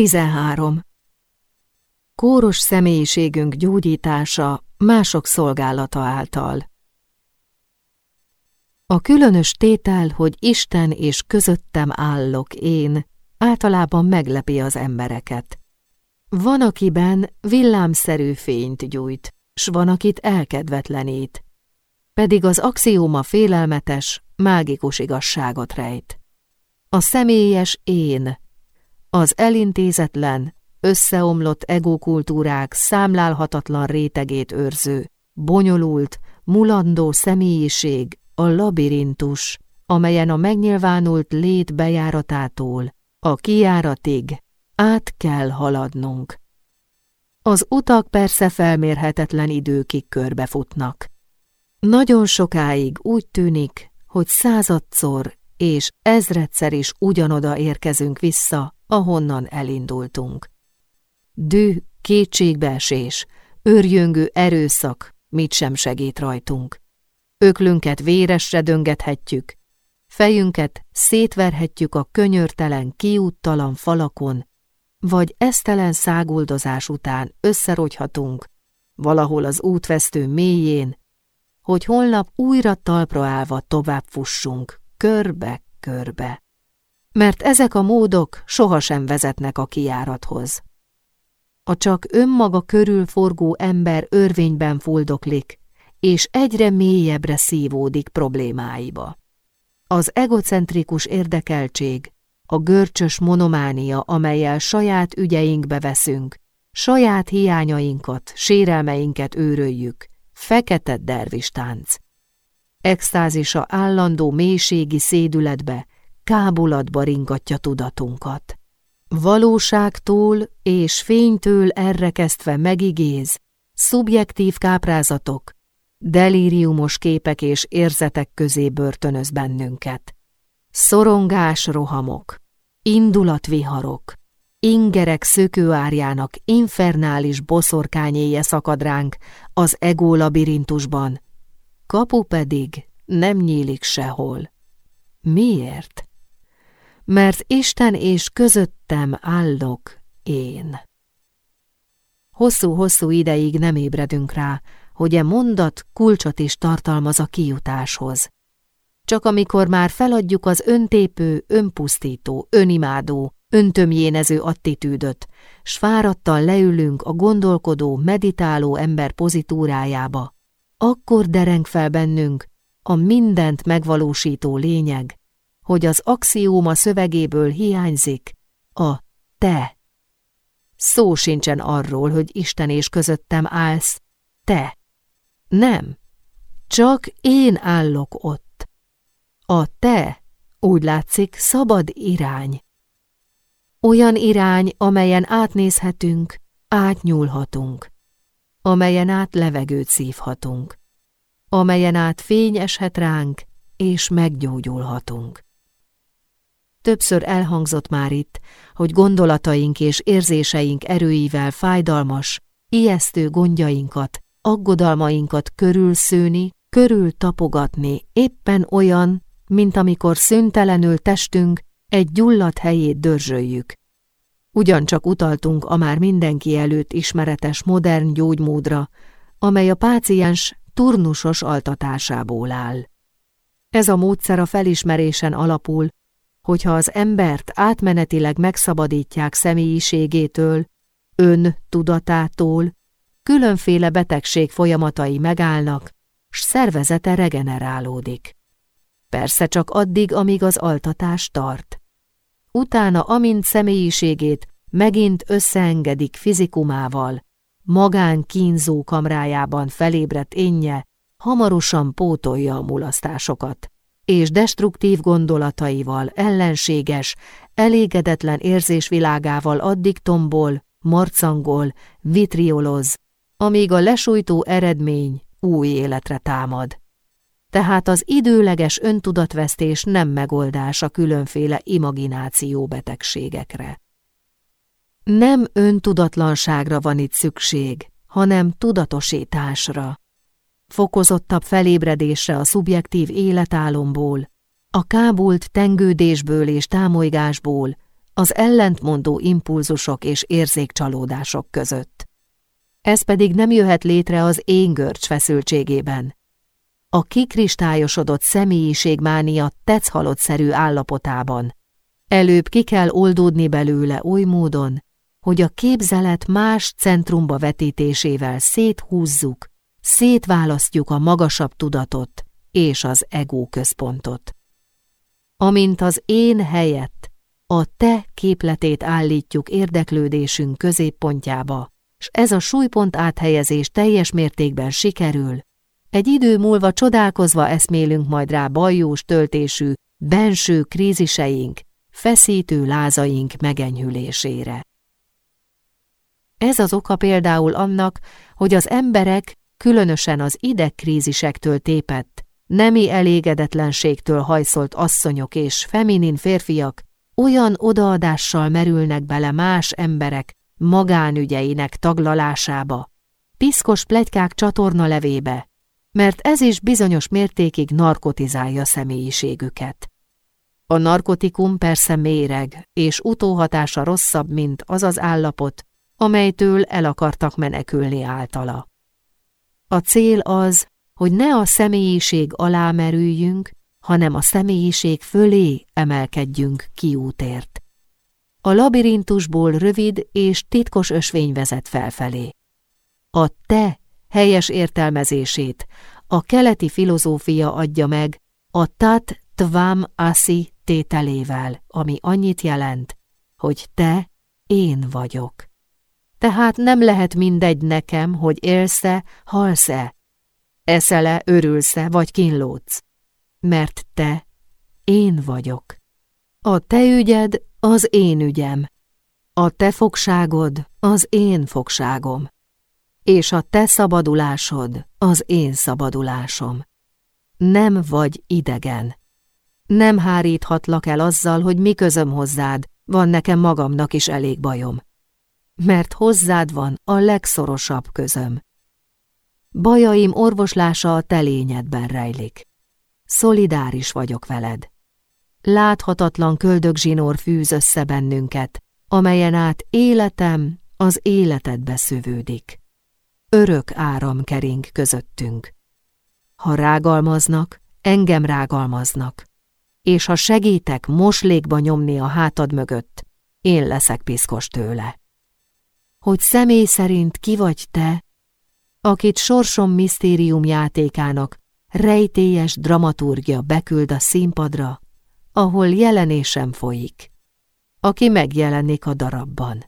13. Kóros személyiségünk gyógyítása mások szolgálata által. A különös tétel, hogy Isten és közöttem állok én, általában meglepi az embereket. Van, akiben villámszerű fényt gyújt, s van, akit elkedvetlenít. Pedig az axióma félelmetes, mágikus igazságot rejt. A személyes én, az elintézetlen, összeomlott egókultúrák számlálhatatlan rétegét őrző, bonyolult, mulandó személyiség, a labirintus, amelyen a megnyilvánult lét bejáratától, a kijáratig át kell haladnunk. Az utak persze felmérhetetlen időkig körbefutnak. Nagyon sokáig úgy tűnik, hogy századszor és ezredszer is ugyanoda érkezünk vissza, ahonnan elindultunk. Dű, kétségbeesés, őrjöngő erőszak mit sem segít rajtunk. Öklünket véresre döngethetjük, fejünket szétverhetjük a könyörtelen, kiúttalan falakon, vagy esztelen száguldozás után összerogyhatunk valahol az útvesztő mélyén, hogy holnap újra talpra állva tovább fussunk, körbe-körbe. Mert ezek a módok sohasem vezetnek a kijárathoz. A csak önmaga körül forgó ember örvényben fuldoklik, és egyre mélyebbre szívódik problémáiba. Az egocentrikus érdekeltség, a görcsös monománia, amelyel saját ügyeinkbe veszünk, saját hiányainkat, sérelmeinket őröljük, fekete dervistánc. Extázisa állandó mélységi szédületbe, kábulatba ringatja tudatunkat. Valóságtól és fénytől errekesztve megigéz, szubjektív káprázatok, delíriumos képek és érzetek közé börtönöz bennünket. Szorongás rohamok, indulatviharok, ingerek szökőárjának infernális boszorkányéje szakad ránk az ego labirintusban, kapu pedig nem nyílik sehol. Miért? Mert Isten és közöttem állok én. Hosszú-hosszú ideig nem ébredünk rá, hogy e mondat kulcsot is tartalmaz a kijutáshoz. Csak amikor már feladjuk az öntépő, önpusztító, önimádó, öntömjénező attitűdöt, s fáradtan leülünk a gondolkodó, meditáló ember pozitúrájába, akkor dereng fel bennünk a mindent megvalósító lényeg, hogy az axióma szövegéből hiányzik a te. Szó sincsen arról, hogy Isten és közöttem állsz, te. Nem, csak én állok ott. A te, úgy látszik, szabad irány. Olyan irány, amelyen átnézhetünk, átnyúlhatunk, amelyen át levegőt szívhatunk, amelyen át fény eshet ránk, és meggyógyulhatunk. Többször elhangzott már itt, hogy gondolataink és érzéseink erőivel fájdalmas, ijesztő gondjainkat, aggodalmainkat körülszőni, körül tapogatni éppen olyan, mint amikor szüntelenül testünk egy gyulladt helyét dörzsöljük. Ugyancsak utaltunk a már mindenki előtt ismeretes modern gyógymódra, amely a páciens turnusos altatásából áll. Ez a módszer a felismerésen alapul, hogyha az embert átmenetileg megszabadítják személyiségétől, ön tudatától, különféle betegség folyamatai megállnak, s szervezete regenerálódik. Persze csak addig, amíg az altatás tart. Utána, amint személyiségét megint összeengedik fizikumával, magán kínzó kamrájában felébredt énje, hamarosan pótolja a mulasztásokat, és destruktív gondolataival, ellenséges, elégedetlen érzésvilágával addig tombol, marcangol, vitrioloz, amíg a lesújtó eredmény új életre támad. Tehát az időleges öntudatvesztés nem megoldás a különféle imagináció betegségekre. Nem öntudatlanságra van itt szükség, hanem tudatosításra. Fokozottabb felébredésre a szubjektív életálomból, a kábult tengődésből és támolygásból, az ellentmondó impulzusok és érzékcsalódások között. Ez pedig nem jöhet létre az éngörcs feszültségében. A kikristályosodott személyiségmánia tetszhalottszerű állapotában. Előbb ki kell oldódni belőle oly módon, hogy a képzelet más centrumba vetítésével széthúzzuk, szétválasztjuk a magasabb tudatot és az ego központot. Amint az én helyett a te képletét állítjuk érdeklődésünk középpontjába, s ez a súlypont áthelyezés teljes mértékben sikerül, egy idő múlva csodálkozva eszmélünk majd rá bajós töltésű, benső kríziseink, feszítő lázaink megenyhülésére. Ez az oka például annak, hogy az emberek, különösen az idegkrízisektől tépett, nemi elégedetlenségtől hajszolt asszonyok és feminin férfiak olyan odaadással merülnek bele más emberek magánügyeinek taglalásába, piszkos plegykák csatorna levébe, mert ez is bizonyos mértékig narkotizálja személyiségüket. A narkotikum persze méreg, és utóhatása rosszabb, mint az az állapot, amelytől el akartak menekülni általa. A cél az, hogy ne a személyiség alá merüljünk, hanem a személyiség fölé emelkedjünk kiútért. A labirintusból rövid és titkos ösvény vezet felfelé. A te helyes értelmezését a keleti filozófia adja meg a tat tvam asi tételével, ami annyit jelent, hogy te én vagyok. Tehát nem lehet mindegy nekem, hogy élsz-e, halsz-e, eszel-e, örülsz-e, vagy kínlódsz. Mert te én vagyok. A te ügyed az én ügyem. A te fogságod az én fogságom. És a te szabadulásod az én szabadulásom. Nem vagy idegen. Nem háríthatlak el azzal, hogy mi közöm hozzád, van nekem magamnak is elég bajom mert hozzád van a legszorosabb közöm. Bajaim orvoslása a telényedben rejlik. Szolidáris vagyok veled. Láthatatlan köldögzsinór fűz össze bennünket, amelyen át életem az életedbe szövődik. Örök áram kering közöttünk. Ha rágalmaznak, engem rágalmaznak, és ha segítek moslékba nyomni a hátad mögött, én leszek piszkos tőle hogy személy szerint ki vagy te, akit sorsom misztérium játékának rejtélyes dramaturgia beküld a színpadra, ahol jelenésem folyik, aki megjelenik a darabban.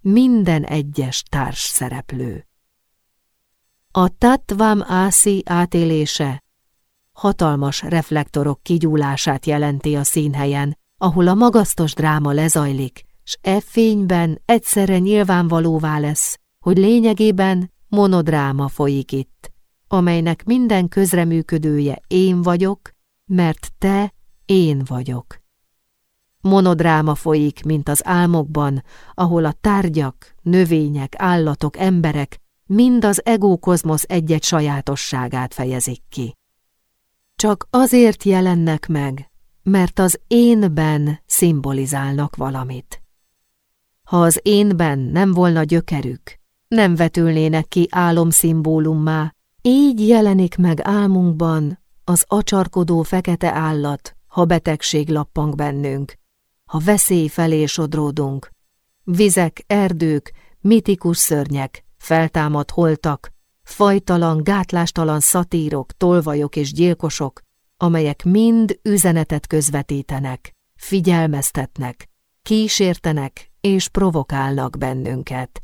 Minden egyes társ szereplő. A Tattvam Ászi átélése hatalmas reflektorok kigyúlását jelenti a színhelyen, ahol a magasztos dráma lezajlik, s e fényben egyszerre nyilvánvalóvá lesz, hogy lényegében monodráma folyik itt, amelynek minden közreműködője én vagyok, mert te én vagyok. Monodráma folyik, mint az álmokban, ahol a tárgyak, növények, állatok, emberek mind az egókozmosz egy-egy sajátosságát fejezik ki. Csak azért jelennek meg, mert az énben szimbolizálnak valamit. Ha az énben nem volna gyökerük, nem vetülnének ki álomszimbólummá, így jelenik meg álmunkban az acsarkodó fekete állat, ha betegség lappang bennünk, ha veszély felé sodródunk. Vizek, erdők, mitikus szörnyek, feltámadt holtak, fajtalan, gátlástalan szatírok, tolvajok és gyilkosok, amelyek mind üzenetet közvetítenek, figyelmeztetnek, kísértenek és provokálnak bennünket.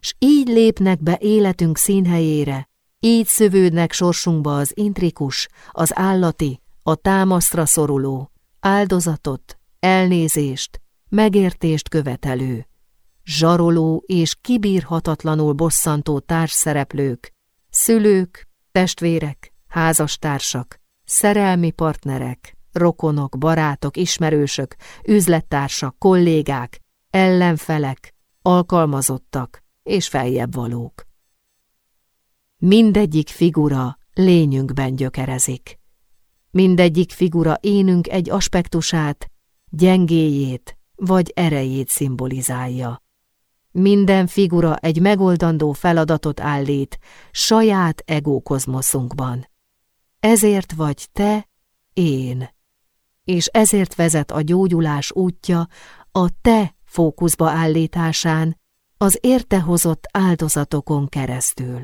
S így lépnek be életünk színhelyére, így szövődnek sorsunkba az intrikus, az állati, a támasztra szoruló, áldozatot, elnézést, megértést követelő, zsaroló és kibírhatatlanul bosszantó társszereplők, szülők, testvérek, házastársak, szerelmi partnerek, rokonok, barátok, ismerősök, üzlettársak, kollégák, ellenfelek, alkalmazottak és feljebb valók. Mindegyik figura lényünkben gyökerezik. Mindegyik figura énünk egy aspektusát, gyengéjét, vagy erejét szimbolizálja. Minden figura egy megoldandó feladatot állít saját egókozmoszunkban. Ezért vagy te, én. És ezért vezet a gyógyulás útja a te fókuszba állításán, az értehozott áldozatokon keresztül.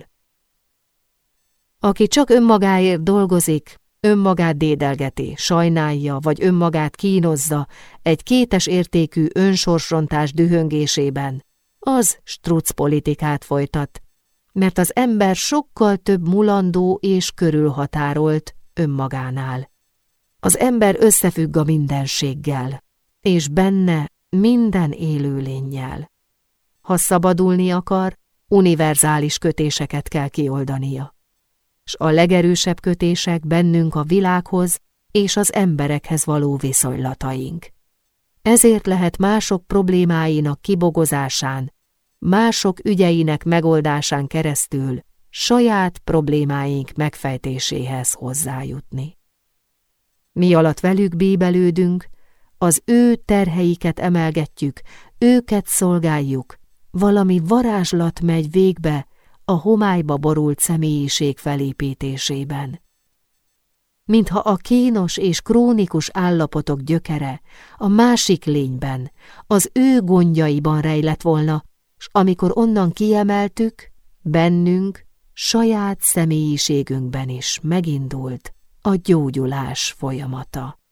Aki csak önmagáért dolgozik, önmagát dédelgeti, sajnálja vagy önmagát kínozza egy kétes értékű önsorsontás dühöngésében, az struc politikát folytat, mert az ember sokkal több mulandó és körülhatárolt önmagánál. Az ember összefügg a mindenséggel, és benne minden élőlényjel. Ha szabadulni akar, univerzális kötéseket kell kioldania. S a legerősebb kötések bennünk a világhoz és az emberekhez való viszonylataink. Ezért lehet mások problémáinak kibogozásán, mások ügyeinek megoldásán keresztül saját problémáink megfejtéséhez hozzájutni. Mi alatt velük bíbelődünk, az ő terheiket emelgetjük, őket szolgáljuk, valami varázslat megy végbe a homályba borult személyiség felépítésében. Mintha a kínos és krónikus állapotok gyökere a másik lényben, az ő gondjaiban rejlett volna, s amikor onnan kiemeltük, bennünk, saját személyiségünkben is megindult a gyógyulás folyamata.